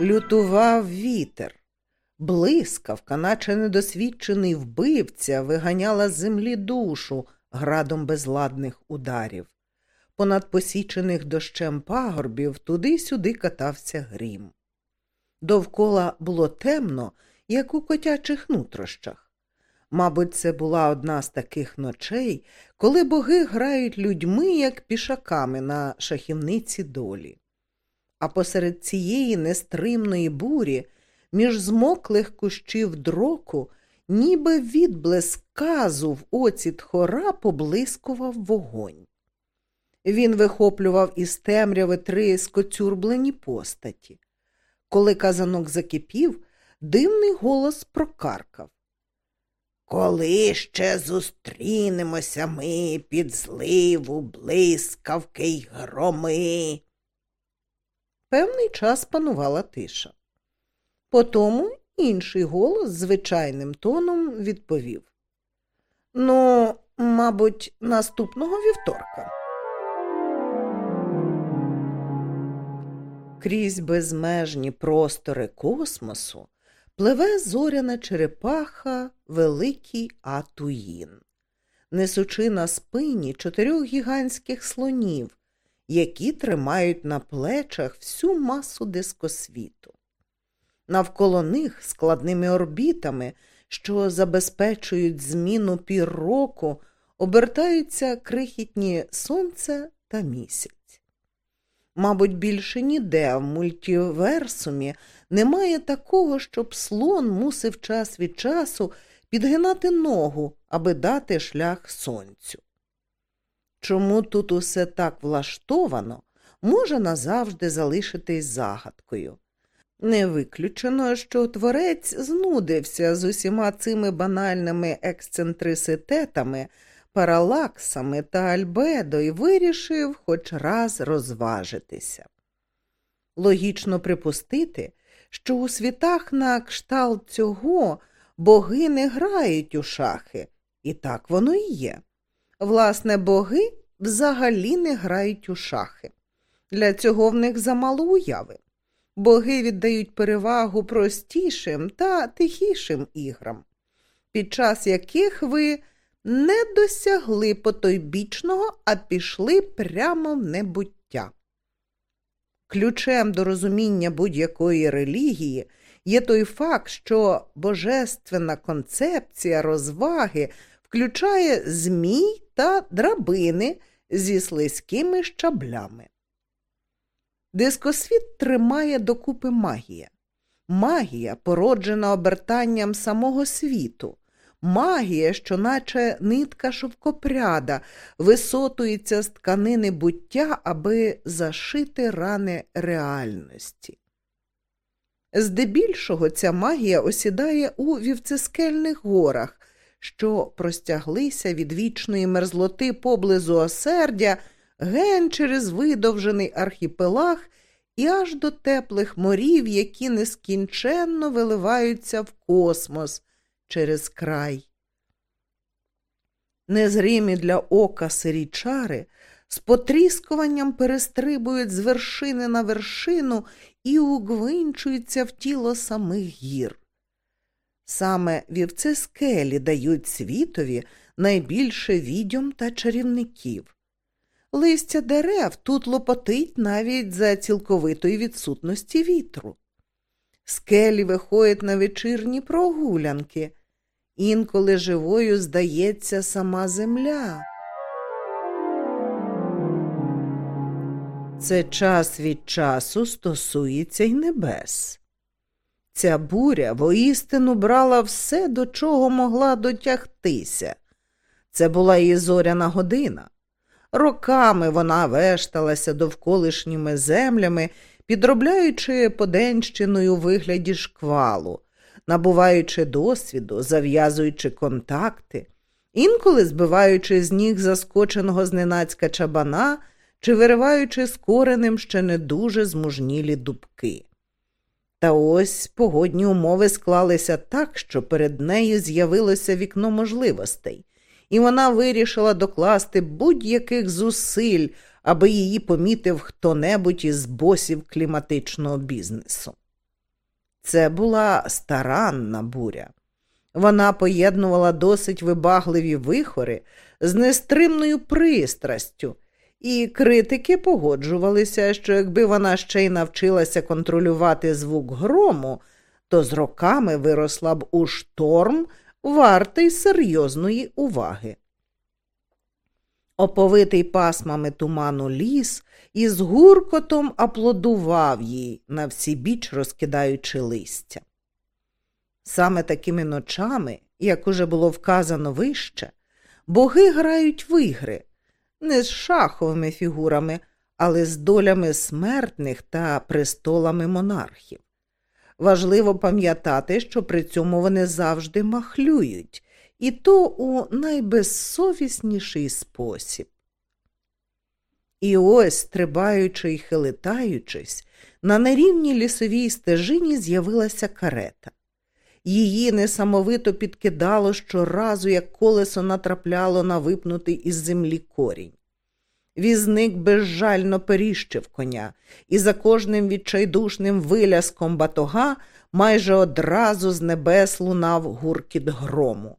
Лютував вітер. Блискавка, наче недосвідчений вбивця, виганяла з землі душу градом безладних ударів. Понад посічених дощем пагорбів туди-сюди катався грім. Довкола було темно, як у котячих нутрощах. Мабуть, це була одна з таких ночей, коли боги грають людьми, як пішаками на шахівниці долі. А посеред цієї нестримної бурі, між змоклих кущів дроку, ніби відблиск казу в оці тхора поблискував вогонь. Він вихоплював із темряви три скоцюрблені постаті. Коли казанок закипів, дивний голос прокаркав. Коли ще зустрінемося ми під зливу, блискавки й громи. Певний час панувала тиша. Потому інший голос звичайним тоном відповів Ну, мабуть, наступного вівторка. Крізь безмежні простори космосу пливе зоряна черепаха Великий Атуїн, несучи на спині чотирьох гігантських слонів, які тримають на плечах всю масу дискосвіту. Навколо них складними орбітами, що забезпечують зміну пір року, обертаються крихітні сонце та місяць. Мабуть, більше ніде в мультіверсумі немає такого, щоб слон мусив час від часу підгинати ногу, аби дати шлях сонцю. Чому тут усе так влаштовано, може назавжди залишитись загадкою. Не виключено, що творець знудився з усіма цими банальними ексцентриситетами, паралаксами та альбедо і вирішив хоч раз розважитися. Логічно припустити, що у світах на кшталт цього боги не грають у шахи, і так воно і є. Власне, боги взагалі не грають у шахи. Для цього в них замало уяви. Боги віддають перевагу простішим та тихішим іграм, під час яких ви не досягли потойбічного, а пішли прямо в небуття. Ключем до розуміння будь-якої релігії є той факт, що божественна концепція розваги включає змій та драбини зі слизькими щаблями. Дискосвіт тримає докупи магія. Магія, породжена обертанням самого світу, магія, що наче нитка шовкопряда, висотується з тканини буття, аби зашити рани реальності. Здебільшого ця магія осідає у вівцескельних горах, що простяглися від вічної мерзлоти поблизу осердя ген через видовжений архіпелаг і аж до теплих морів, які нескінченно виливаються в космос через край. Незримі для ока сирі чари з потріскуванням перестрибують з вершини на вершину і угвинчуються в тіло самих гір. Саме вівце скелі дають світові найбільше відьом та чарівників. Листя дерев тут лопотить навіть за цілковитої відсутності вітру. Скелі виходять на вечірні прогулянки, інколи живою здається сама земля. Це час від часу стосується й небес. Ця буря воістину брала все, до чого могла дотягтися. Це була її зоряна година. Роками вона вешталася довколишніми землями, підробляючи поденщиною у вигляді шквалу, набуваючи досвіду, зав'язуючи контакти, інколи збиваючи з ніг заскоченого зненацька чабана чи вириваючи з коренем ще не дуже змужнілі дубки. Та ось погодні умови склалися так, що перед нею з'явилося вікно можливостей і вона вирішила докласти будь-яких зусиль, аби її помітив хто-небудь із босів кліматичного бізнесу. Це була старанна буря. Вона поєднувала досить вибагливі вихори з нестримною пристрастю, і критики погоджувалися, що якби вона ще й навчилася контролювати звук грому, то з роками виросла б у шторм, вартий серйозної уваги. Оповитий пасмами туману ліс із гуркотом аплодував їй, на всі біч розкидаючи листя. Саме такими ночами, як уже було вказано вище, боги грають в ігри, не з шаховими фігурами, але з долями смертних та престолами монархів. Важливо пам'ятати, що при цьому вони завжди махлюють, і то у найбезсовісніший спосіб. І ось, стрибаючи й хилитаючись, на нерівній лісовій стежині з'явилася карета. Її несамовито підкидало щоразу, як колесо натрапляло на випнутий із землі корінь. Візник безжально періщив коня, і за кожним відчайдушним виляском батога майже одразу з небес лунав гуркіт грому.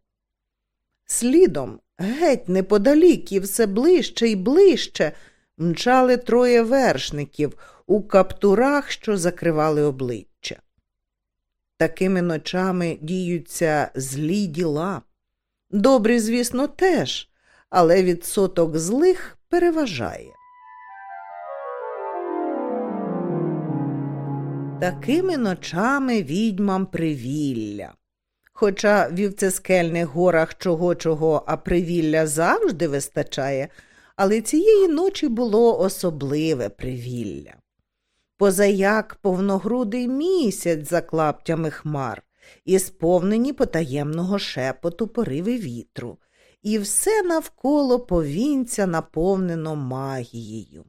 Слідом, геть неподалік і все ближче і ближче, мчали троє вершників у каптурах, що закривали обличчя. Такими ночами діються злі діла. Добрі, звісно, теж, але відсоток злих переважає. Такими ночами відьмам привілля. Хоча в вівцескельних горах чого чого, а привілля завжди вистачає, але цієї ночі було особливе привілля. Позаяк повногрудий місяць за клаптями хмар, і сповнені потаємного шепоту пориви вітру, і все навколо повінця наповнено магією.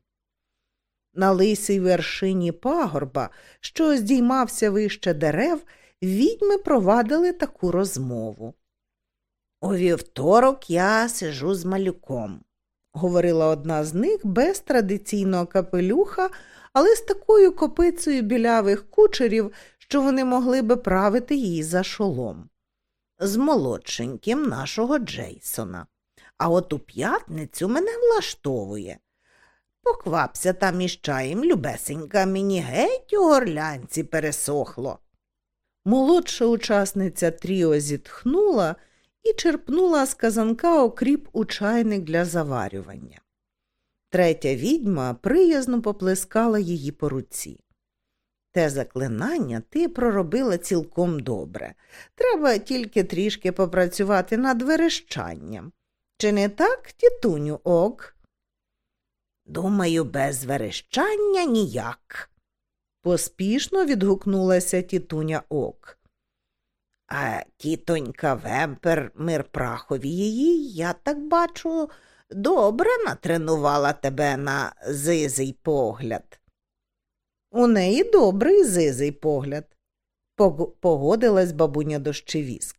На лисій вершині пагорба, що здіймався вище дерев, відьми провадили таку розмову. У вівторок я сижу з малюком, говорила одна з них без традиційного капелюха, але з такою копицею білявих кучерів, що вони могли би правити її за шолом. З молодшеньким нашого Джейсона. А от у п'ятницю мене влаштовує. Поквапся там із чаєм, любесенька, мені геть у горлянці пересохло. Молодша учасниця Тріо зітхнула і черпнула з казанка окріп у чайник для заварювання. Третя відьма приязно поплескала її по руці. Те заклинання ти проробила цілком добре. Треба тільки трішки попрацювати над верещанням. Чи не так, тітуню ок? Думаю, без верещання ніяк, поспішно відгукнулася тітуня ок. А тітонька Вемпер мир прахові її, я так бачу, добре натренувала тебе на зизий погляд. У неї добрий зизий погляд, погодилась бабуня дощевіск.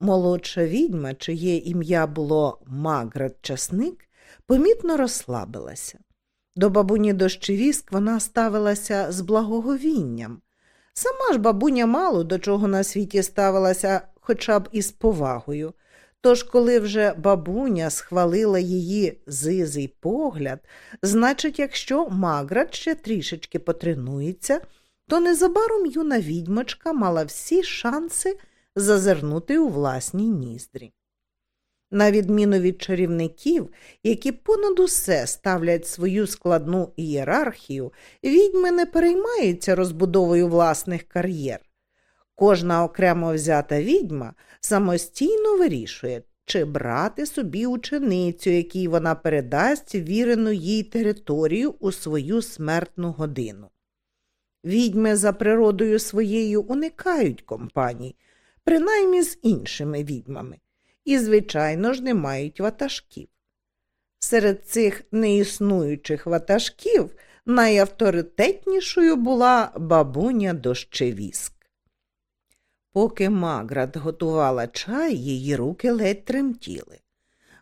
Молодша відьма, чиє ім'я було Маград Часник, помітно розслабилася. До бабуні дощевіск вона ставилася з благоговінням. Сама ж бабуня мало до чого на світі ставилася хоча б із повагою. Тож, коли вже бабуня схвалила її зизий погляд, значить, якщо Маград ще трішечки потренується, то незабаром юна відьмочка мала всі шанси зазирнути у власні ніздрі. На відміну від чарівників, які понад усе ставлять свою складну ієрархію, відьми не переймаються розбудовою власних кар'єр. Кожна окремо взята відьма самостійно вирішує, чи брати собі ученицю, якій вона передасть вірену їй територію у свою смертну годину. Відьми за природою своєю уникають компаній, принаймні з іншими відьмами і, звичайно ж, не мають ватажків. Серед цих неіснуючих ватажків найавторитетнішою була бабуня дощевіск. Поки Маград готувала чай, її руки ледь тремтіли.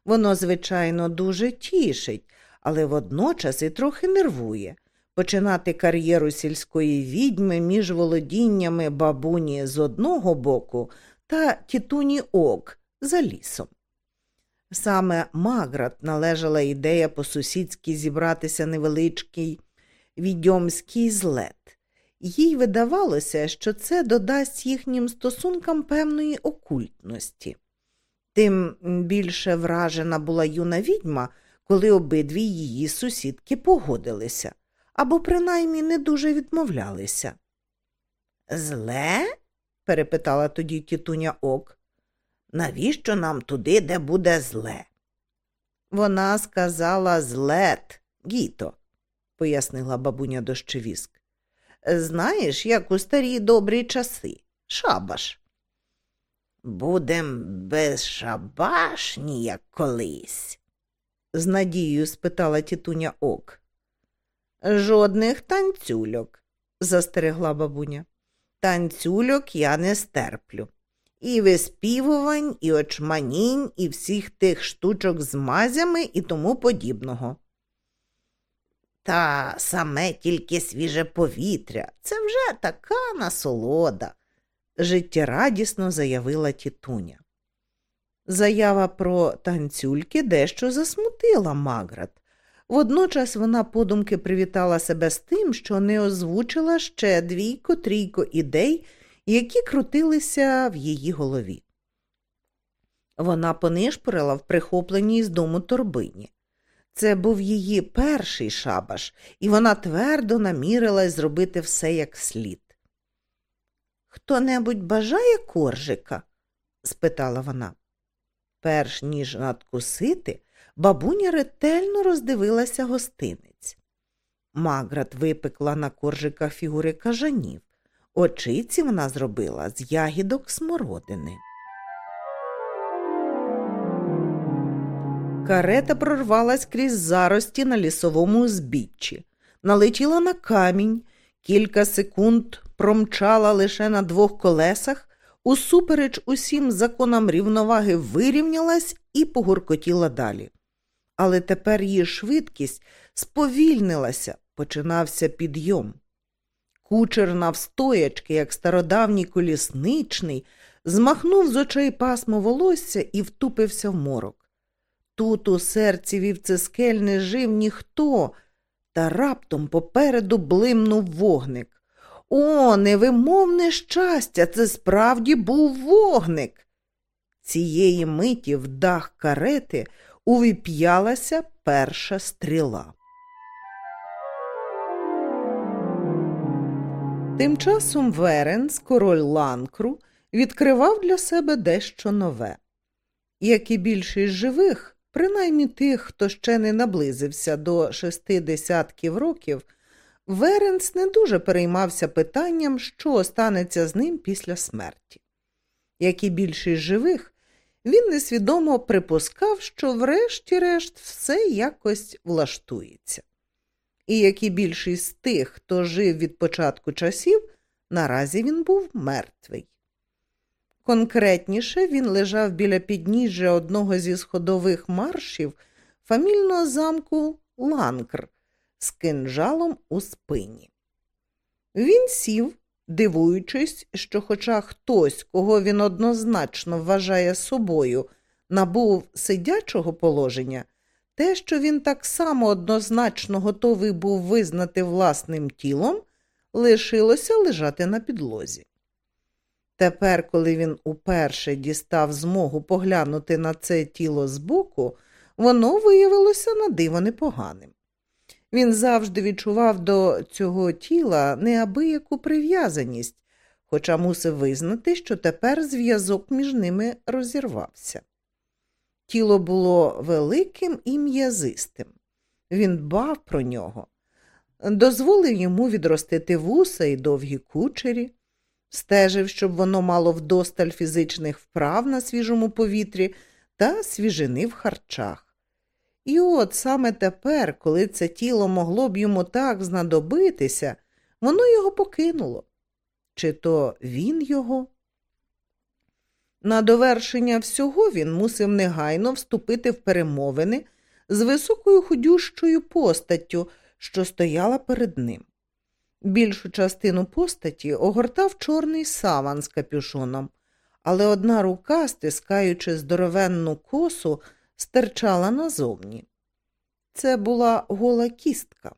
Воно, звичайно, дуже тішить, але водночас і трохи нервує. починати кар'єру сільської відьми між володіннями бабуні з одного боку та тітуні ок за лісом. Саме Маград належала ідея по сусідськи зібратися невеличкий відьомський злет. Їй видавалося, що це додасть їхнім стосункам певної окультності. Тим більше вражена була юна відьма, коли обидві її сусідки погодилися або принаймні не дуже відмовлялися. Зле? перепитала тоді тітуня ок. Навіщо нам туди, де буде зле? Вона сказала злет, гіто, пояснила бабуня дощевіск. Знаєш, як у старі добрі часи, шабаш. Будем безшабашні, як колись? з надією спитала тітуня ок. Жодних танцюльок, застерегла бабуня. Танцюльок я не стерплю. І виспівувань, і очманінь, і всіх тих штучок з мазями і тому подібного. Та саме тільки свіже повітря. Це вже така насолода, життєрадісно заявила тітуня. Заява про танцюльки дещо засмутила Маград. Водночас вона подумки привітала себе з тим, що не озвучила ще двійко трійко ідей, які крутилися в її голові. Вона понишпорила в прихопленій з дому торбині. Це був її перший шабаш, і вона твердо намірилась зробити все як слід. Хто небудь бажає коржика? спитала вона. Перш ніж надкусити, бабуня ретельно роздивилася гостинець. Маград випекла на коржиках фігури кажанів. Очиці вона зробила з ягідок смородини. Карета прорвалась крізь зарості на лісовому узбіччі, налетіла на камінь, кілька секунд промчала лише на двох колесах, усупереч усім законам рівноваги вирівнялась і погуркотіла далі. Але тепер її швидкість сповільнилася, починався підйом. Кучер навстоячки, як стародавній колісничний, змахнув з очей пасмо волосся і втупився в морок. Тут у серці вівцескель не жив ніхто, та раптом попереду блимнув вогник. О, невимовне щастя, це справді був вогник. Цієї миті в дах карети увіп'ялася перша стріла. Тим часом Веренс, король ланкру, відкривав для себе дещо нове. Як і більшість живих, принаймні тих, хто ще не наблизився до шести десятків років, Веренс не дуже переймався питанням, що станеться з ним після смерті. Як і більшість живих, він несвідомо припускав, що врешті-решт все якось влаштується. І як і більшість з тих, хто жив від початку часів, наразі він був мертвий. Конкретніше він лежав біля підніжжя одного зі сходових маршів фамільного замку Ланкр з кинжалом у спині. Він сів, дивуючись, що, хоча хтось, кого він однозначно вважає собою, набув сидячого положення, те, що він так само однозначно готовий був визнати власним тілом, лишилося лежати на підлозі. Тепер, коли він уперше дістав змогу поглянути на це тіло збоку, воно виявилося на диво непоганим. Він завжди відчував до цього тіла неабияку прив'язаність, хоча мусив визнати, що тепер зв'язок між ними розірвався. Тіло було великим і м'язистим. Він дбав про нього, дозволив йому відростити вуса і довгі кучері стежив, щоб воно мало вдосталь фізичних вправ на свіжому повітрі та свіжини в харчах. І от саме тепер, коли це тіло могло б йому так знадобитися, воно його покинуло. Чи то він його? На довершення всього він мусив негайно вступити в перемовини з високою худющою постаттю, що стояла перед ним. Більшу частину постаті огортав чорний саван з капюшоном, але одна рука, стискаючи здоровенну косу, стирчала назовні. Це була гола кістка.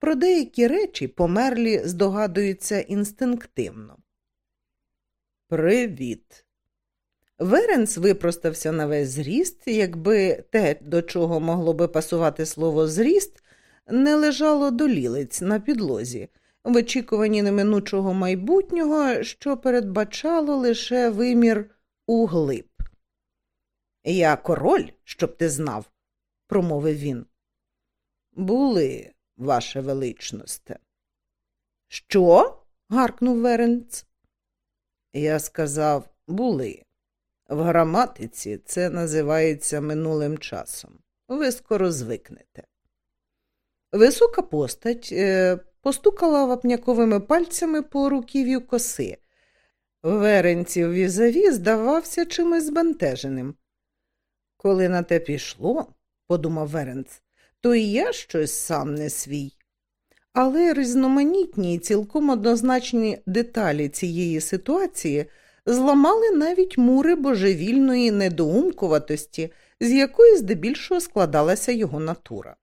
Про деякі речі померлі здогадуються інстинктивно. Привіт. Веренс випростався на весь зріст, якби те, до чого могло би пасувати слово зріст, не лежало до лілиць на підлозі, в очікуванні неминучого майбутнього, що передбачало лише вимір углиб. Я король, щоб ти знав, промовив він. Були, ваше величносте. Що? гаркнув Веренц. Я сказав були. В граматиці це називається минулим часом. Ви скоро звикнете. Висока постать е, постукала вапняковими пальцями по руків'ю коси. Веренців візаві здавався чимось збентеженим. Коли на те пішло, подумав Веренц, то і я щось сам не свій. Але різноманітні і цілком однозначні деталі цієї ситуації зламали навіть мури божевільної недоумкуватості, з якої здебільшого складалася його натура.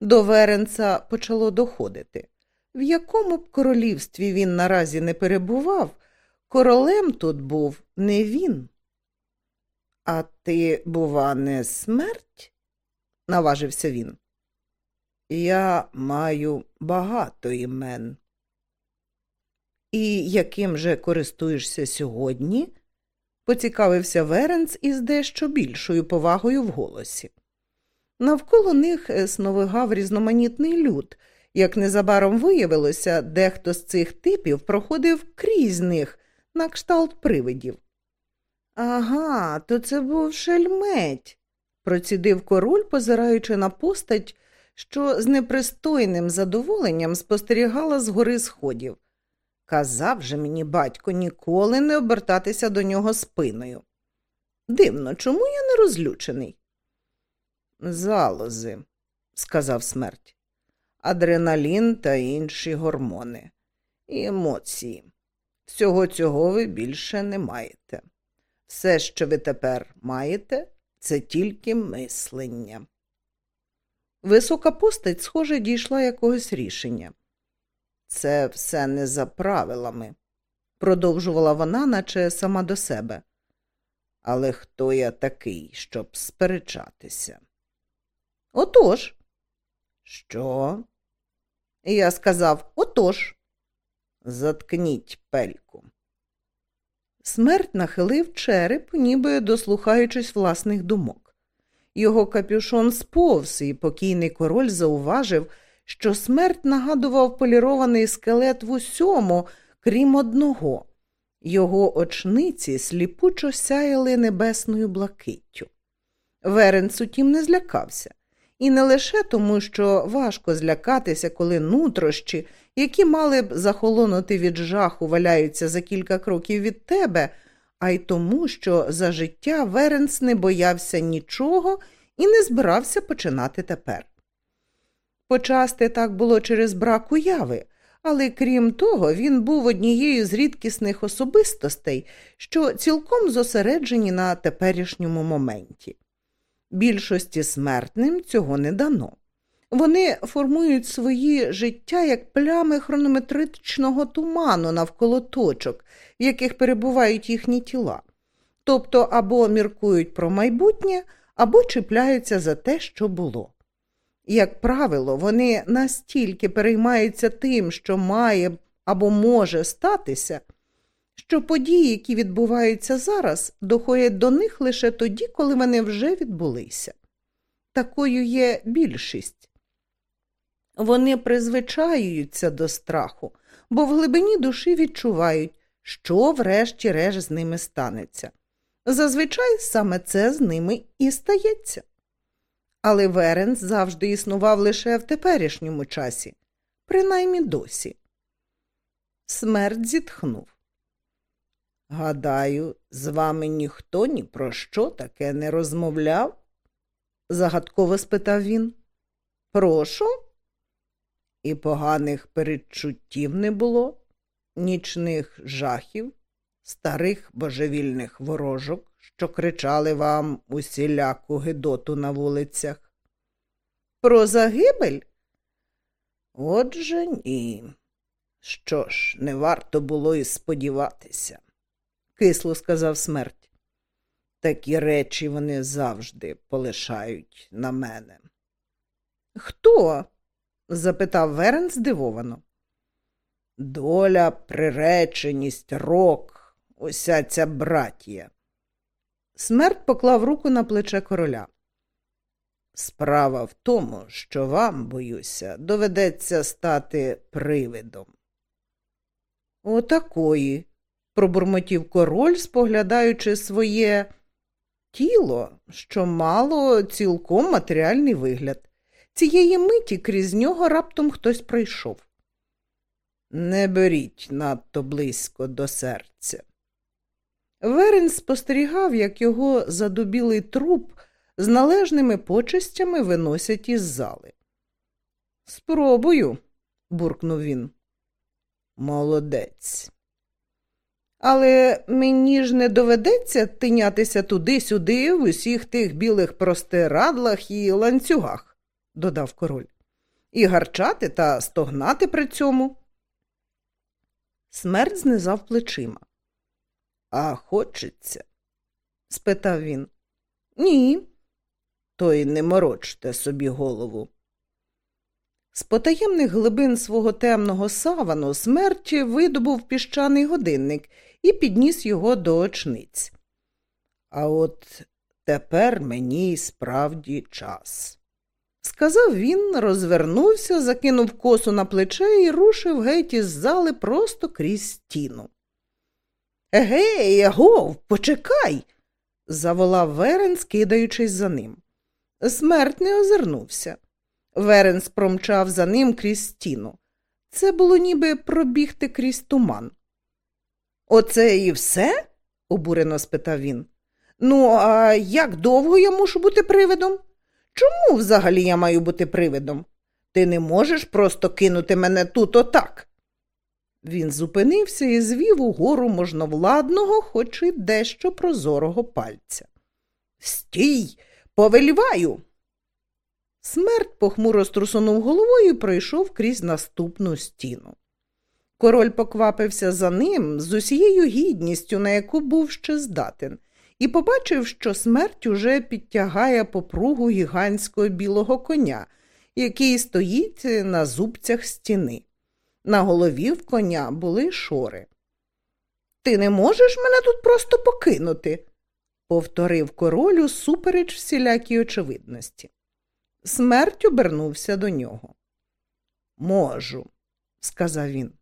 До Веренца почало доходити. В якому б королівстві він наразі не перебував, королем тут був не він. А ти, бува, не смерть? наважився він. Я маю багато імен. І яким же користуєшся сьогодні? поцікавився Веренц із дещо більшою повагою в голосі. Навколо них сновигав різноманітний люд. Як незабаром виявилося, дехто з цих типів проходив крізь них на кшталт привидів. Ага, то це був шельметь, процідив король, позираючи на постать, що з непристойним задоволенням спостерігала з гори сходів. Казав же мені батько ніколи не обертатися до нього спиною. Дивно, чому я не розлючений? Залози, сказав смерть, адреналін та інші гормони і емоції. Всього цього ви більше не маєте. Все, що ви тепер маєте, це тільки мислення. Висока постать, схоже, дійшла якогось рішення. Це все не за правилами, продовжувала вона, наче сама до себе. Але хто я такий, щоб сперечатися? Отож. Що? Я сказав отож. Заткніть пельку. Смерть нахилив череп, ніби дослухаючись власних думок. Його капюшон сповз, і покійний король зауважив, що смерть нагадував полірований скелет в усьому, крім одного. Його очниці сліпучо сяяли небесною блакиттю. Веренц утім не злякався. І не лише тому, що важко злякатися, коли нутрощі, які мали б захолонути від жаху, валяються за кілька кроків від тебе, а й тому, що за життя Веренс не боявся нічого і не збирався починати тепер. Почасти так було через брак уяви, але крім того, він був однією з рідкісних особистостей, що цілком зосереджені на теперішньому моменті. Більшості смертним цього не дано. Вони формують свої життя як плями хронометричного туману навколо точок, в яких перебувають їхні тіла, тобто або міркують про майбутнє, або чіпляються за те, що було. Як правило, вони настільки переймаються тим, що має або може статися, що події, які відбуваються зараз, доходять до них лише тоді, коли вони вже відбулися. Такою є більшість. Вони призвичаюються до страху, бо в глибині душі відчувають, що врешті-решт з ними станеться. Зазвичай саме це з ними і стається. Але Веренс завжди існував лише в теперішньому часі, принаймні досі. Смерть зітхнув. Гадаю, з вами ніхто ні про що таке не розмовляв? загадково спитав він. Прошу, І поганих передчуттів не було, нічних жахів, старих божевільних ворожок, що кричали вам усіляку гидоту на вулицях. Про загибель? Отже ні. Що ж, не варто було і сподіватися, кисло сказав смерть. Такі речі вони завжди полишають на мене. Хто? запитав Верен здивовано. Доля, приреченість, рок, уся ця братія. Смерть поклав руку на плече короля. Справа в тому, що вам, боюся, доведеться стати привидом. Отакої, пробурмотів король, споглядаючи своє тіло, що мало цілком матеріальний вигляд. Цієї миті крізь нього раптом хтось прийшов. Не беріть надто близько до серця. Верен спостерігав, як його задубілий труп з належними почестями виносять із зали. Спробую, буркнув він. Молодець. Але мені ж не доведеться тинятися туди-сюди в усіх тих білих простирадлах і ланцюгах, додав король, і гарчати та стогнати при цьому. Смерть знизав плечима. А хочеться? спитав він. Ні. То й не морочте собі голову. З потаємних глибин свого темного савану смерті видобув піщаний годинник і підніс його до очниць. А от тепер мені справді час. Сказав він, розвернувся, закинув косу на плече і рушив геть із зали просто крізь стіну. Гей, гов, почекай, заволав Верен, скидаючись за ним. Смерть не озирнувся. Верен спромчав за ним крізь стіну. Це було ніби пробігти крізь туман. Оце і все? обурено спитав він. Ну, а як довго я мушу бути привидом? Чому взагалі я маю бути привидом? Ти не можеш просто кинути мене тут отак. Він зупинився і звів угору можновладного, хоч і дещо прозорого пальця. Стій, повеліваю. Смерть похмуро струсунув головою і пройшов крізь наступну стіну. Король поквапився за ним з усією гідністю, на яку був ще здатен, і побачив, що смерть уже підтягає попругу гігантського білого коня, який стоїть на зубцях стіни. На голові в коня були шори. Ти не можеш мене тут просто покинути, повторив королю супереч всілякій очевидності. Смерть обернувся до нього. Можу, сказав він.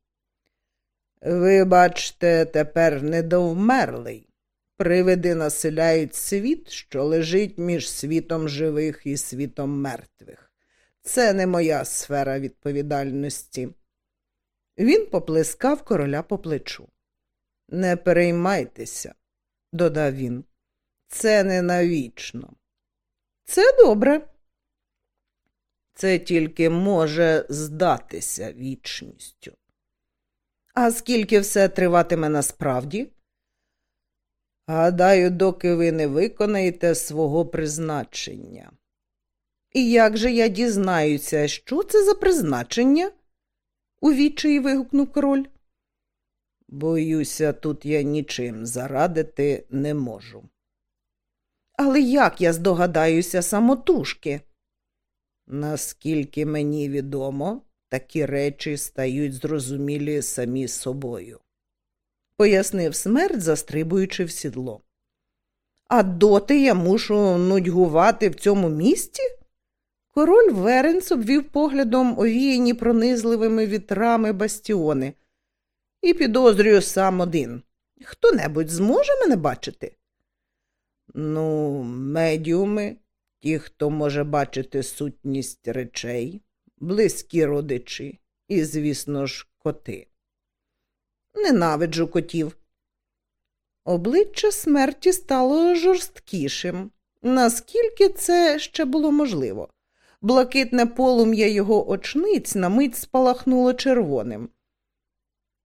Ви, бачте, тепер недовмерлий. Привиди населяють світ, що лежить між світом живих і світом мертвих. Це не моя сфера відповідальності. Він поплескав короля по плечу. Не переймайтеся, додав він. Це не навічно. Це добре. Це тільки може здатися вічністю. А скільки все триватиме насправді? Гадаю, доки ви не виконаєте свого призначення. І як же я дізнаюся, що це за призначення? у відчаї вигукнув король. Боюся, тут я нічим зарадити не можу. Але як я здогадаюся самотужки? Наскільки мені відомо, такі речі стають зрозумілі самі собою, пояснив смерть, застрибуючи в сідло. А доти я мушу нудьгувати в цьому місті? Король Веренс обвів поглядом овіяні пронизливими вітрами бастіони. І підозрюю сам один. Хто небудь зможе мене бачити? Ну, медіуми, ті, хто може бачити сутність речей, близькі родичі і, звісно ж, коти. Ненавиджу котів. Обличчя смерті стало жорсткішим, наскільки це ще було можливо. Блакитне полум'я його очниць на мить спалахнуло червоним.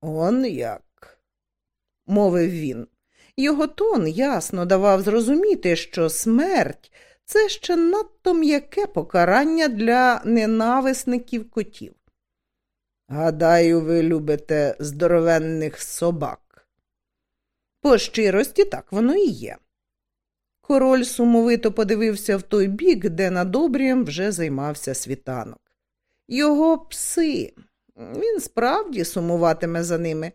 Он як, мовив він. Його тон ясно давав зрозуміти, що смерть це ще надто м'яке покарання для ненависників котів. Гадаю, ви любите здоровенних собак. По щирості так воно і є. Король сумовито подивився в той бік, де над обрієм вже займався світанок. Його пси. Він справді сумуватиме за ними,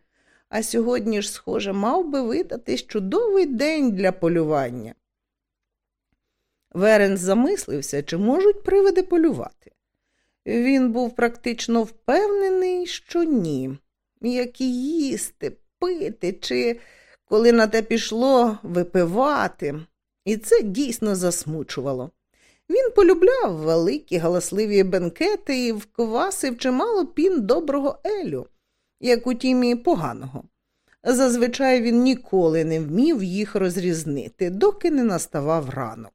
а сьогодні ж, схоже, мав би видатись чудовий день для полювання. Верен замислився, чи можуть привиди полювати. Він був практично впевнений, що ні. Як і їсти, пити, чи, коли на те пішло, випивати. І це дійсно засмучувало. Він полюбляв великі галасливі бенкети і вквасив чимало пін доброго Елю, як у тімі поганого. Зазвичай він ніколи не вмів їх розрізнити, доки не наставав ранок.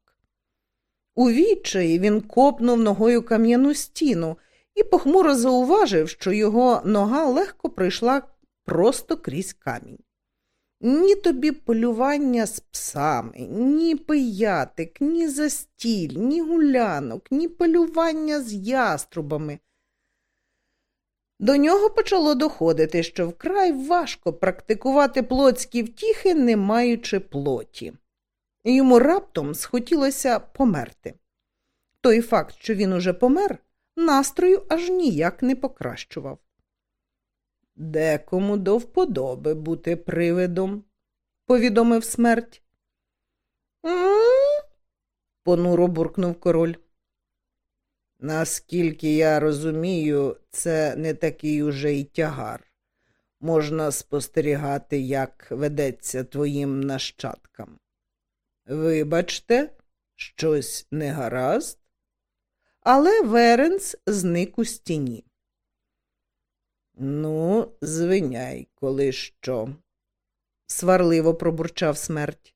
У відчаї він копнув ногою кам'яну стіну і похмуро зауважив, що його нога легко пройшла просто крізь камінь. Ні тобі полювання з псами, ні пиятик, ні застіль, ні гулянок, ні полювання з яструбами. До нього почало доходити, що вкрай важко практикувати плотські втіхи, не маючи плоті. Йому раптом схотілося померти. Той факт, що він уже помер, настрою аж ніяк не покращував. Декому до вподоби бути привидом, повідомив смерть. понуро буркнув король. Наскільки я розумію, це не такий уже й тягар. Можна спостерігати, як ведеться твоїм нащадкам. Вибачте, щось не гаразд? Але Веренс зник у стіні. Ну, звиняй, коли що, сварливо пробурчав смерть.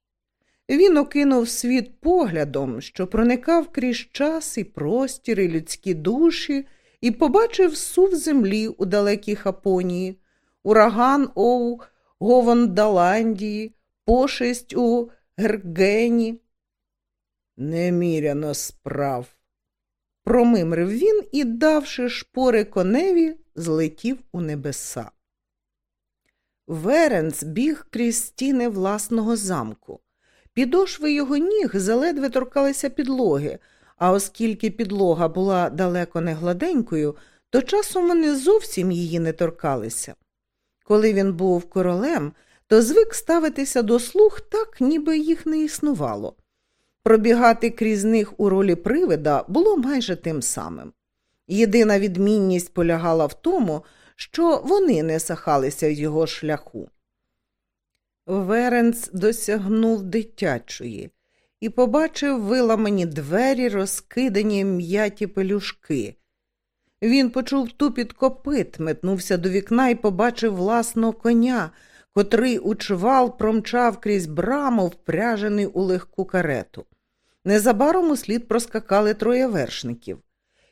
Він окинув світ поглядом, що проникав крізь час і простір, і людські душі, і побачив сув землі у далекій Хапонії, ураган у Говондаландії, пошесть у Гергені. Неміряно справ. Промимрив він і, давши шпори коневі, злетів у небеса. Веренц біг крізь стіни власного замку. Підошви його ніг заледве торкалися підлоги, а оскільки підлога була далеко не гладенькою, то часом вони зовсім її не торкалися. Коли він був королем, то звик ставитися до слуг так, ніби їх не існувало. Пробігати крізь них у ролі привида було майже тим самим. Єдина відмінність полягала в тому, що вони не сахалися його шляху. Веренц досягнув дитячої і побачив виламані двері, розкидані м'яті пелюшки. Він почув тупіт копит, метнувся до вікна і побачив власного коня, котрий у чвал промчав крізь браму, впряжений у легку карету. Незабаром у слід проскакали троє вершників.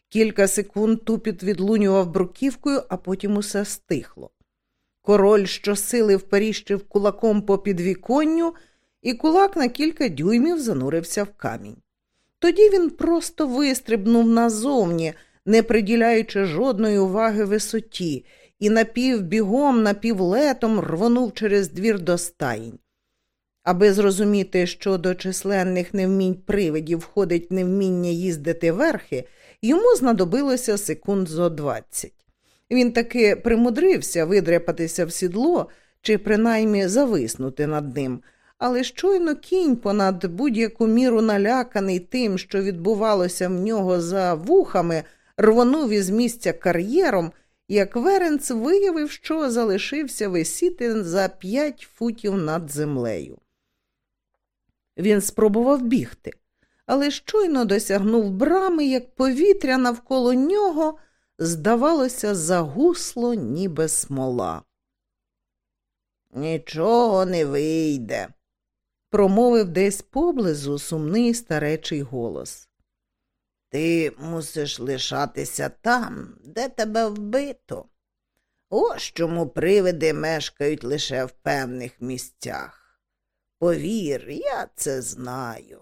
Кілька секунд тупіт відлунював бруківкою, а потім усе стихло. Король щосили вперіщив кулаком по підвіконню, і кулак на кілька дюймів занурився в камінь. Тоді він просто вистрибнув назовні, не приділяючи жодної уваги висоті, і напівбігом, напівлетом рвонув через двір до стаїнь. Аби зрозуміти, що до численних невмінь привидів входить невміння їздити верхи, йому знадобилося секунд зо двадцять. Він таки примудрився видряпатися в сідло чи принаймні зависнути над ним, але щойно кінь понад будь-яку міру наляканий тим, що відбувалося в нього за вухами, рвонув із місця кар'єром, як Веренц виявив, що залишився висіти за п'ять футів над землею. Він спробував бігти, але щойно досягнув брами, як повітря навколо нього, здавалося, загусло, ніби смола. Нічого не Ти мусиш лишатися там, де тебе вбито. Ось чому привиди мешкають лише в певних місцях. Повір, я це знаю.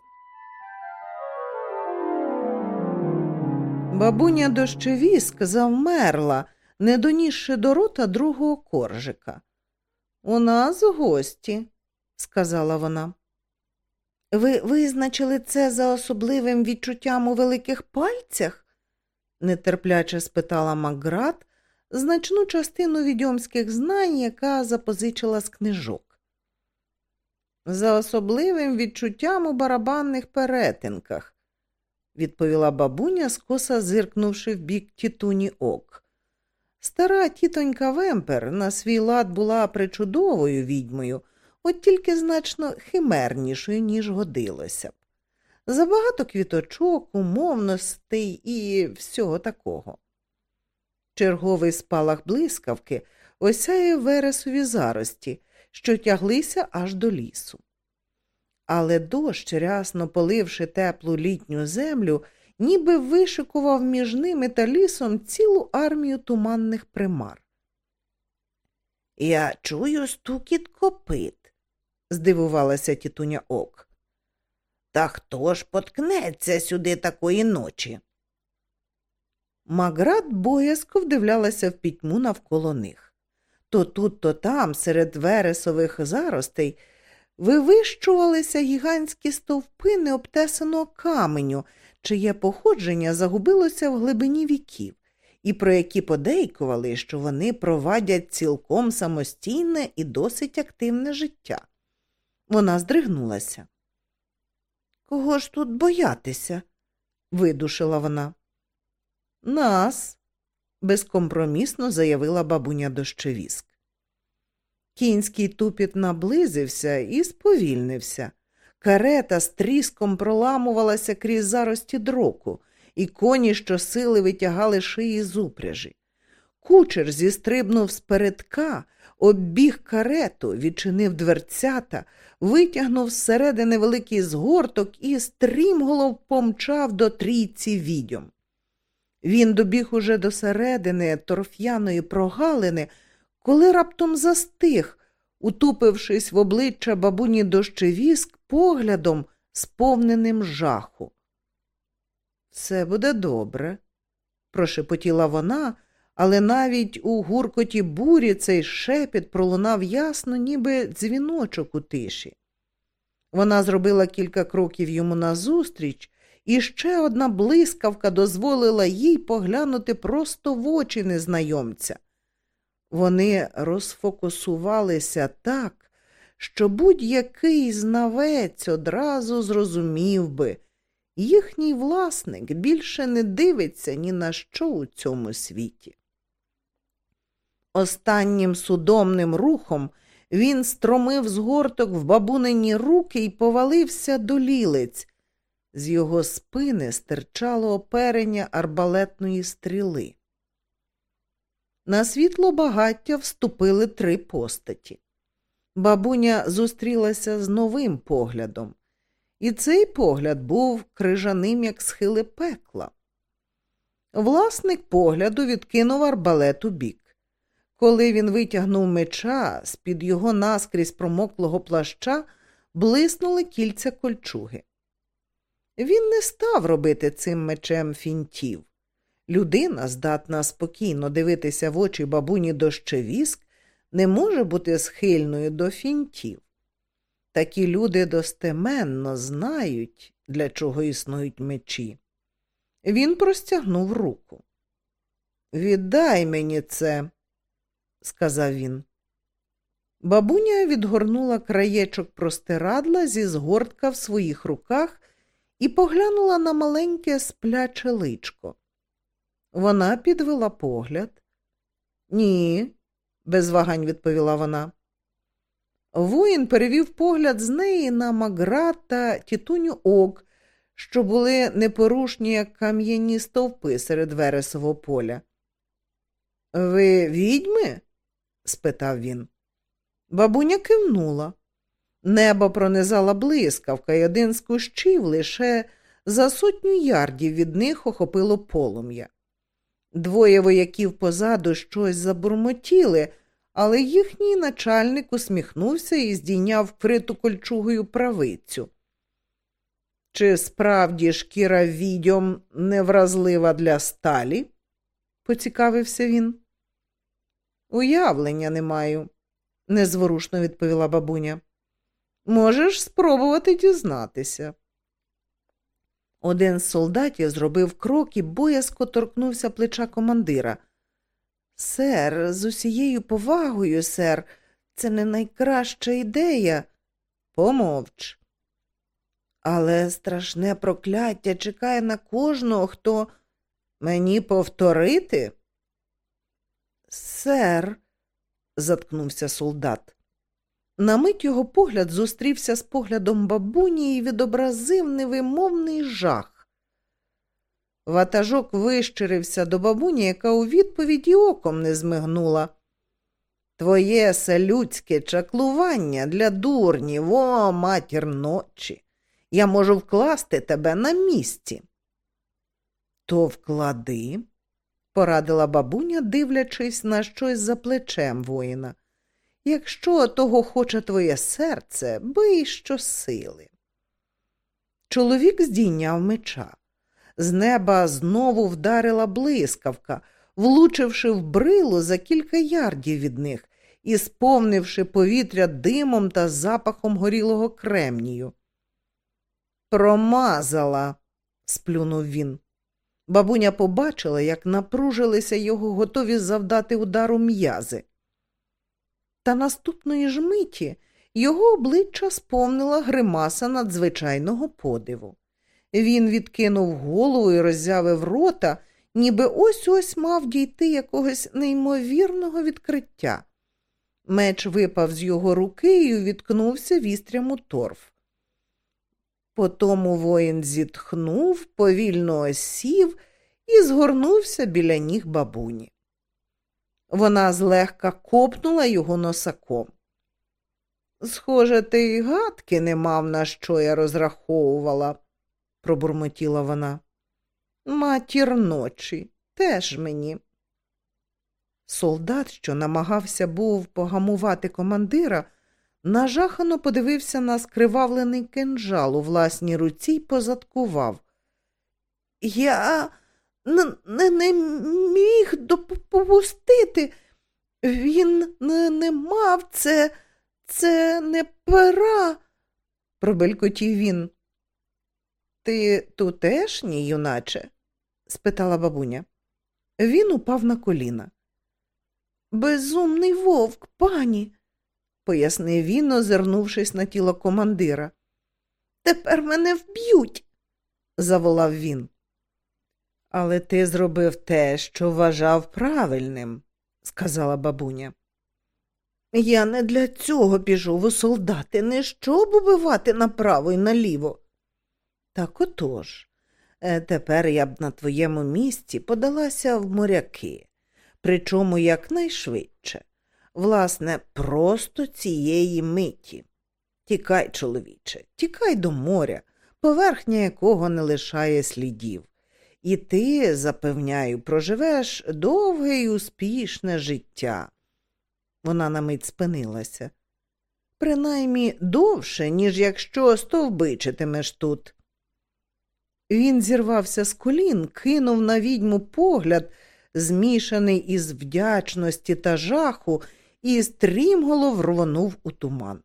Бабуня дощевіск завмерла, не донісши до рота другого коржика. У нас гості, сказала вона. Ви визначили це за особливим відчуттям у великих пальцях? нетерпляче спитала Макград значну частину відьомських знань, яка запозичила з книжок. За особливим відчуттям у барабанних перетинках, відповіла бабуня, скоса зиркнувши в бік тітуні ок. Стара тітонька Вемпер на свій лад була причудовою відьмою от тільки значно химернішою, ніж годилося б. Забагато квіточок, умовностей і всього такого. Черговий спалах блискавки осяє вересові зарості, що тяглися аж до лісу. Але дощ, рясно поливши теплу літню землю, ніби вишикував між ними та лісом цілу армію туманних примар. Я чую стукіт копит здивувалася тітуня ок. Та хто ж поткнеться сюди такої ночі? Маград боязко вдивлялася в пітьму навколо них. То тут, то там, серед вересових заростей, вивищувалися гігантські стовпи необтесаного каменю, чиє походження загубилося в глибині віків, і про які подейкували, що вони провадять цілком самостійне і досить активне життя. Вона здригнулася. Кого ж тут боятися? видушила вона. Нас, безкомпромісно заявила бабуня дощевіск. Кінський тупіт наблизився і сповільнився. Карета з тріском проламувалася крізь зарості дроку, і коні щосили витягали шиї з упряжі. Кучер зістрибнув з передка, оббіг карету, відчинив дверцята, витягнув зсередини великий згорток і стрімголов помчав до трійці відьом. Він добіг уже до середини торф'яної прогалини, коли раптом застиг, утупившись в обличчя бабуні дощевіск поглядом, сповненим жаху. Все буде добре, прошепотіла вона, але навіть у гуркоті бурі цей шепіт пролунав ясно, ніби дзвіночок у тиші. Вона зробила кілька кроків йому назустріч, і ще одна блискавка дозволила їй поглянути просто в очі незнайомця. Вони розфокусувалися так, що будь-який знавець одразу зрозумів би, їхній власник більше не дивиться ні на що у цьому світі. Останнім судомним рухом він стромив згорток в бабунині руки і повалився до лілиць. З його спини стирчало оперення арбалетної стріли. На світло багаття вступили три постаті. Бабуня зустрілася з новим поглядом, і цей погляд був крижаним, як схили пекла. Власник погляду відкинув арбалет у бік. Коли він витягнув меча, з під його наскрізь промоклого плаща блиснули кільця кольчуги. Він не став робити цим мечем фінтів. Людина, здатна спокійно дивитися в очі бабуні дощевіск, не може бути схильною до фінтів. Такі люди достеменно знають, для чого існують мечі. Він простягнув руку. Віддай мені це, сказав він. Бабуня відгорнула краєчок простирадла зі згортка в своїх руках і поглянула на маленьке спляче личко. Вона підвела погляд. Ні, без вагань відповіла вона. Воїн перевів погляд з неї на Маград та тітуню ок, що були непорушні, як кам'яні стовпи серед вересового поля. Ви відьми? Спитав він. Бабуня кивнула. Небо пронизала блискавка, і один з кущів лише За сотню ярдів від них охопило полум'я. Двоє вояків позаду щось забурмотіли, але їхній начальник усміхнувся і здійняв вкриту кольчугою правицю. Чи справді шкіра відьом невразлива для сталі? поцікавився він. Уявлення не маю, незворушно відповіла бабуня. Можеш спробувати дізнатися. Один з солдатів зробив крок і боязко торкнувся плеча командира. Сер, з усією повагою, сер, це не найкраща ідея. Помовч. Але страшне прокляття чекає на кожного, хто мені повторити. Сер, заткнувся солдат. На мить його погляд зустрівся з поглядом бабуні і відобразив невимовний жах. Ватажок вищирився до бабуні, яка у відповіді оком не змигнула. Твоє селюдське чаклування для дурнів, о, матір ночі. Я можу вкласти тебе на місці. То вклади, порадила бабуня, дивлячись на щось за плечем воїна. Якщо того хоче твоє серце, бий щосили. Чоловік здійняв меча. З неба знову вдарила блискавка, влучивши в брилу за кілька ярдів від них і сповнивши повітря димом та запахом горілого кремнію. Промазала, сплюнув він. Бабуня побачила, як напружилися його готові завдати удару м'язи. Та наступної ж миті його обличчя сповнила гримаса надзвичайного подиву. Він відкинув голову і роззявив рота, ніби ось ось мав дійти якогось неймовірного відкриття. Меч випав з його руки і увіткнувся вістрям у торф. Потому воїн зітхнув, повільно осів і згорнувся біля ніг бабуні. Вона злегка копнула його носаком. Схоже, ти й гадки не мав, на що я розраховувала, пробурмотіла вона. Матір ночі, теж мені. Солдат, що намагався був погамувати командира, нажахано подивився на скривавлений кинджал у власній руці й позадкував. Я не, не міг допустити. Він не, не мав це, це не пера, пробелькотів він. Ти тутешній, юначе? спитала бабуня. Він упав на коліна. Безумний вовк, пані, пояснив він, озирнувшись на тіло командира. Тепер мене вб'ють, заволав він. Але ти зробив те, що вважав правильним, сказала бабуня. Я не для цього пішов у солдати, не щоб убивати направо і наліво. Так отож, е, тепер я б на твоєму місці подалася в моряки, причому якнайшвидше. Власне, просто цієї миті. Тікай, чоловіче, тікай до моря, поверхня якого не лишає слідів. І ти, запевняю, проживеш довге й успішне життя. Вона на мить спинилася. Принаймні довше, ніж якщо стовбичитимеш тут. Він зірвався з колін, кинув на відьму погляд, змішаний із вдячності та жаху, і стрімголов рвонув у туман.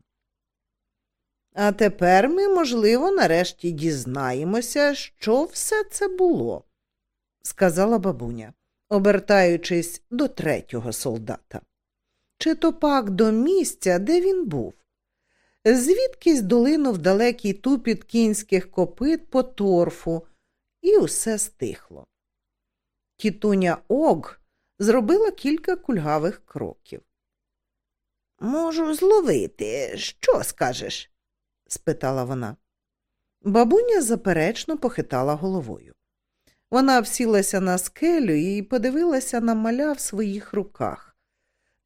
А тепер ми, можливо, нарешті дізнаємося, що все це було сказала бабуня, обертаючись до третього солдата. Чи то пак до місця, де він був? Звідкись долинув далекий тупіт кінських копит по торфу, і усе стихло. Тітуня Ог зробила кілька кульгавих кроків. Можу зловити, що скажеш? спитала вона. Бабуня заперечно похитала головою. Вона всілася на скелю і подивилася на маля в своїх руках.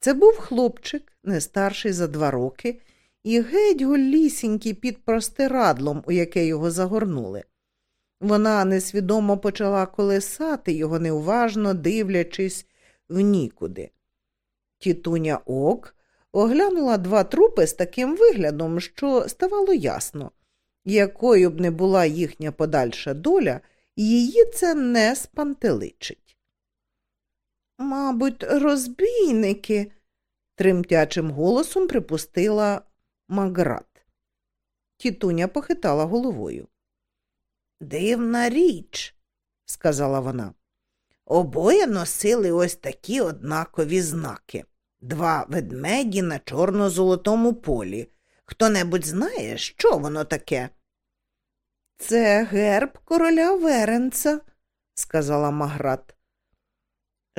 Це був хлопчик, не старший за два роки, і геть голісінький під простирадлом, у яке його загорнули. Вона несвідомо почала колесати його, неуважно дивлячись в нікуди. Тітуня ок оглянула два трупи з таким виглядом, що ставало ясно, якою б не була їхня подальша доля, її це не спантеличить. Мабуть, розбійники, тремтячим голосом припустила Маград. Тітуня похитала головою. Дивна річ, сказала вона. Обоє носили ось такі однакові знаки два ведмеді на чорно-золотому полі. Хто небудь знає, що воно таке? Це герб короля Веренца, сказала Маград.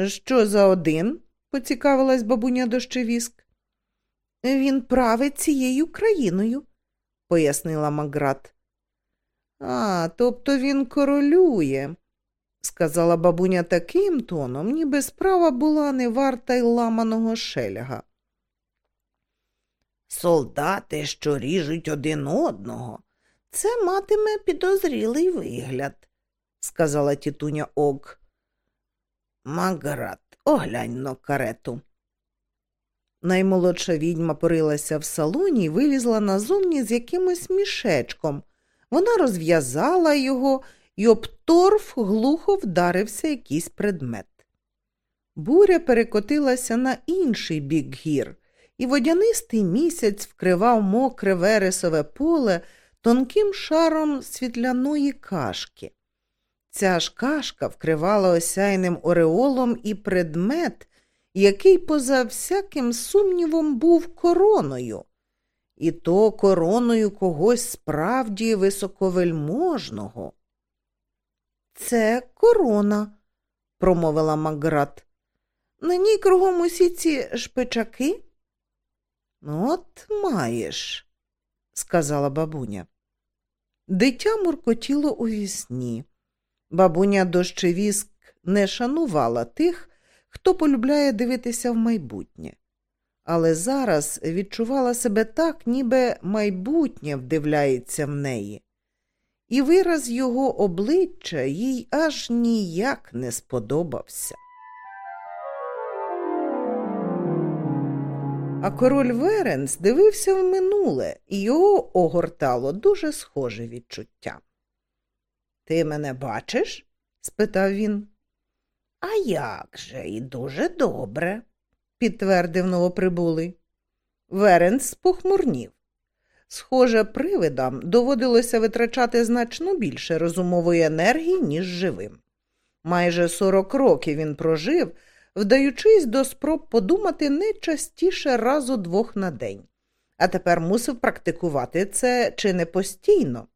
Що за один? поцікавилась бабуня дощевіск. Він править цією країною, пояснила Маград. А, тобто він королює, сказала бабуня таким тоном, ніби справа була не варта й ламаного шеляга. Солдати, що ріжуть один одного, це матиме підозрілий вигляд, сказала тітуня Ог. Маград, оглянь но карету. Наймолодша відьма порилася в салоні і вилізла назовні з якимось мішечком. Вона розв'язала його і об торф глухо вдарився якийсь предмет. Буря перекотилася на інший бік гір, і водянистий місяць вкривав мокре вересове поле тонким шаром світляної кашки. Ця ж кашка вкривала осяйним ореолом і предмет, який, поза всяким сумнівом, був короною, і то короною когось справді високовельможного. Це корона, промовила Макград. На ній кругом усі ці шпичаки. От маєш, сказала бабуня. Дитя муркотіло у вісні. Бабуня дощевіск не шанувала тих, хто полюбляє дивитися в майбутнє. Але зараз відчувала себе так, ніби майбутнє вдивляється в неї і вираз його обличчя їй аж ніяк не сподобався. А король Веренс дивився в минуле, і його огортало дуже схоже відчуття. Ти мене бачиш? спитав він. А як же, і дуже добре, підтвердив новоприбулий. Веренс похмурнів. Схоже, привидам доводилося витрачати значно більше розумової енергії, ніж живим. Майже 40 років він прожив, вдаючись до спроб подумати не частіше разу двох на день, а тепер мусив практикувати це чи не постійно.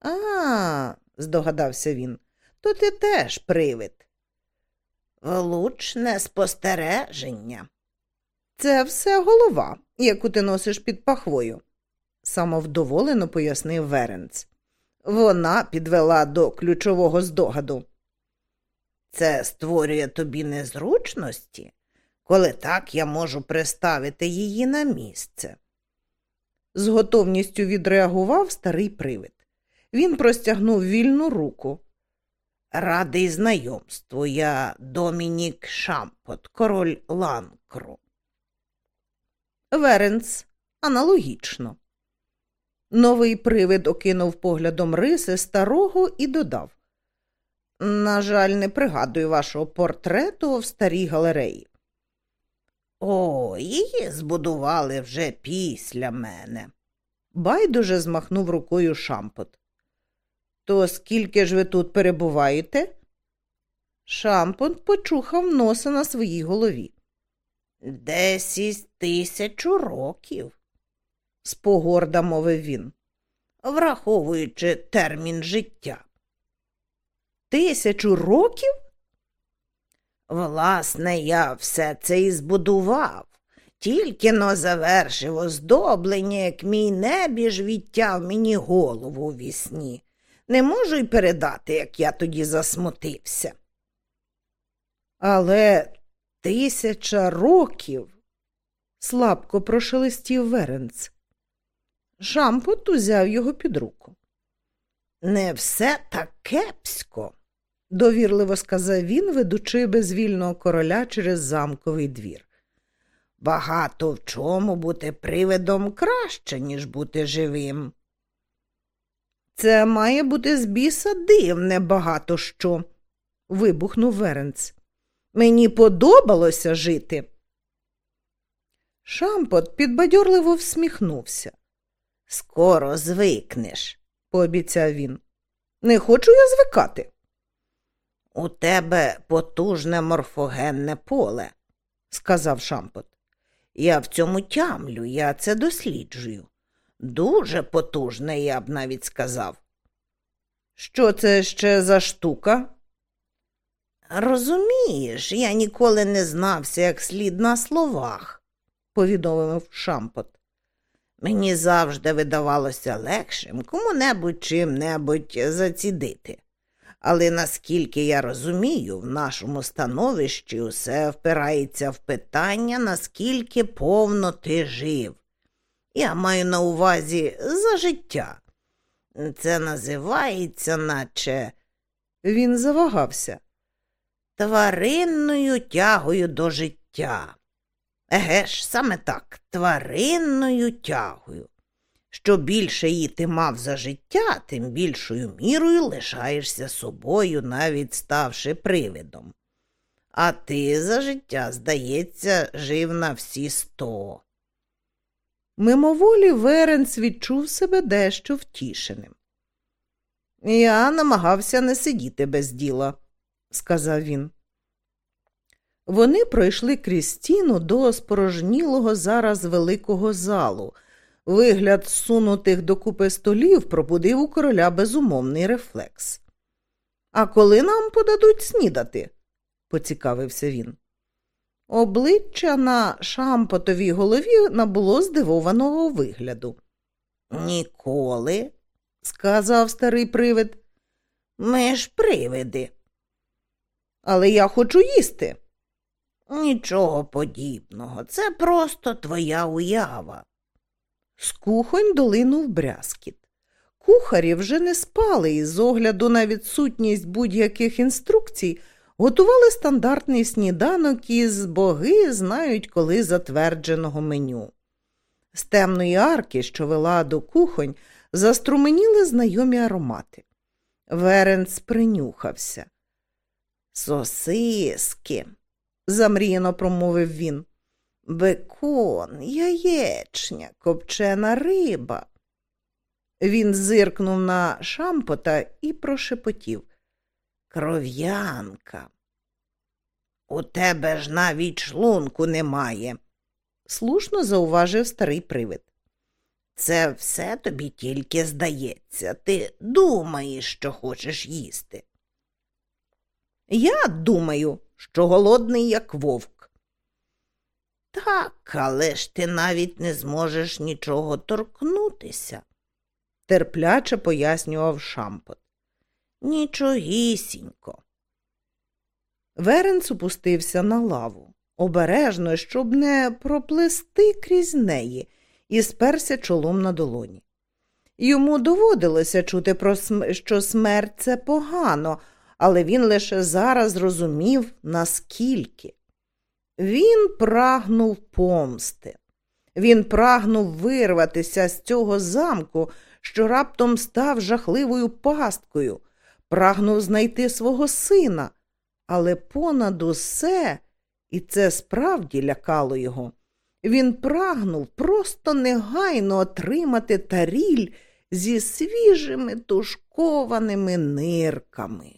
А, здогадався він, то ти теж привид. Влучне спостереження. Це все голова, яку ти носиш під пахвою самовдоволено пояснив Веренц. Вона підвела до ключового здогаду. Це створює тобі незручності, коли так я можу приставити її на місце. З готовністю відреагував старий привид. Він простягнув вільну руку. Радий знайомству, я Домінік Шампот, король Ланкру. Веренц аналогічно. Новий привид окинув поглядом риси старого і додав На жаль, не пригадую вашого портрету в старій галереї. О, її збудували вже після мене. Байдуже змахнув рукою шампот. То скільки ж ви тут перебуваєте? Шампот почухав носа на своїй голові. Десять тисячу років спогорда мовив він, враховуючи термін життя. Тисячу років? Власне, я все це і збудував, тільки но завершив оздоблення, як мій небіж відтяв мені голову у вісні. Не можу й передати, як я тоді засмутився. Але тисяча років, слабко прошелестів Веренц. Шампот узяв його під руку. Не все так кепсько, довірливо сказав він, ведучи безвільного короля через замковий двір. Багато в чому бути привидом краще, ніж бути живим. Це має бути з біса дивне багато що, вибухнув Веренц. Мені подобалося жити. Шампот підбадьорливо всміхнувся. Скоро звикнеш, пообіцяв він. Не хочу я звикати. У тебе потужне морфогенне поле, сказав Шампот. Я в цьому тямлю, я це досліджую. Дуже потужне, я б навіть сказав. Що це ще за штука? Розумієш, я ніколи не знався як слід на словах, повідомив Шампот. Мені завжди видавалося легшим кому-небудь чим-небудь зацідити. Але наскільки я розумію, в нашому становищі усе впирається в питання, наскільки повно ти жив. Я маю на увазі за життя. Це називається, наче він завагався тваринною тягою до життя. Еге ж, саме так, тваринною тягою. Що більше її ти мав за життя, тим більшою мірою лишаєшся собою, навіть ставши привидом. А ти за життя, здається, жив на всі сто. Мимоволі Веренц відчув себе дещо втішеним. Я намагався не сидіти без діла, сказав він. Вони пройшли крізь стіну до спорожнілого зараз великого залу. Вигляд сунутих докупи столів пробудив у короля безумовний рефлекс. А коли нам подадуть снідати? поцікавився він. Обличчя на шампотовій голові набуло здивованого вигляду. Ніколи, сказав старий привид. Ми ж привиди. Але я хочу їсти. Нічого подібного, це просто твоя уява. З кухонь долинув брязкіт. Кухарі вже не спали і з огляду на відсутність будь-яких інструкцій готували стандартний сніданок із боги знають коли затвердженого меню. З темної арки, що вела до кухонь, заструменіли знайомі аромати. Веренц принюхався. Сосиски, замріяно промовив він. Бекон, яєчня, копчена риба. Він зиркнув на шампота і прошепотів. Кров'янка. У тебе ж навіть шлунку немає, слушно зауважив старий привид. Це все тобі тільки здається. Ти думаєш, що хочеш їсти. Я думаю, що голодний, як вовк. Так, але ж ти навіть не зможеш нічого торкнутися, терпляче пояснював шампот. Нічогісінько. Веренц опустився на лаву, обережно, щоб не проплести крізь неї, і сперся чолом на долоні. Йому доводилося чути, про см... що смерть це погано, але він лише зараз зрозумів, наскільки. Він прагнув помсти. Він прагнув вирватися з цього замку, що раптом став жахливою пасткою, прагнув знайти свого сина, але понад усе, і це справді лякало його, він прагнув просто негайно отримати таріль зі свіжими тушкованими нирками.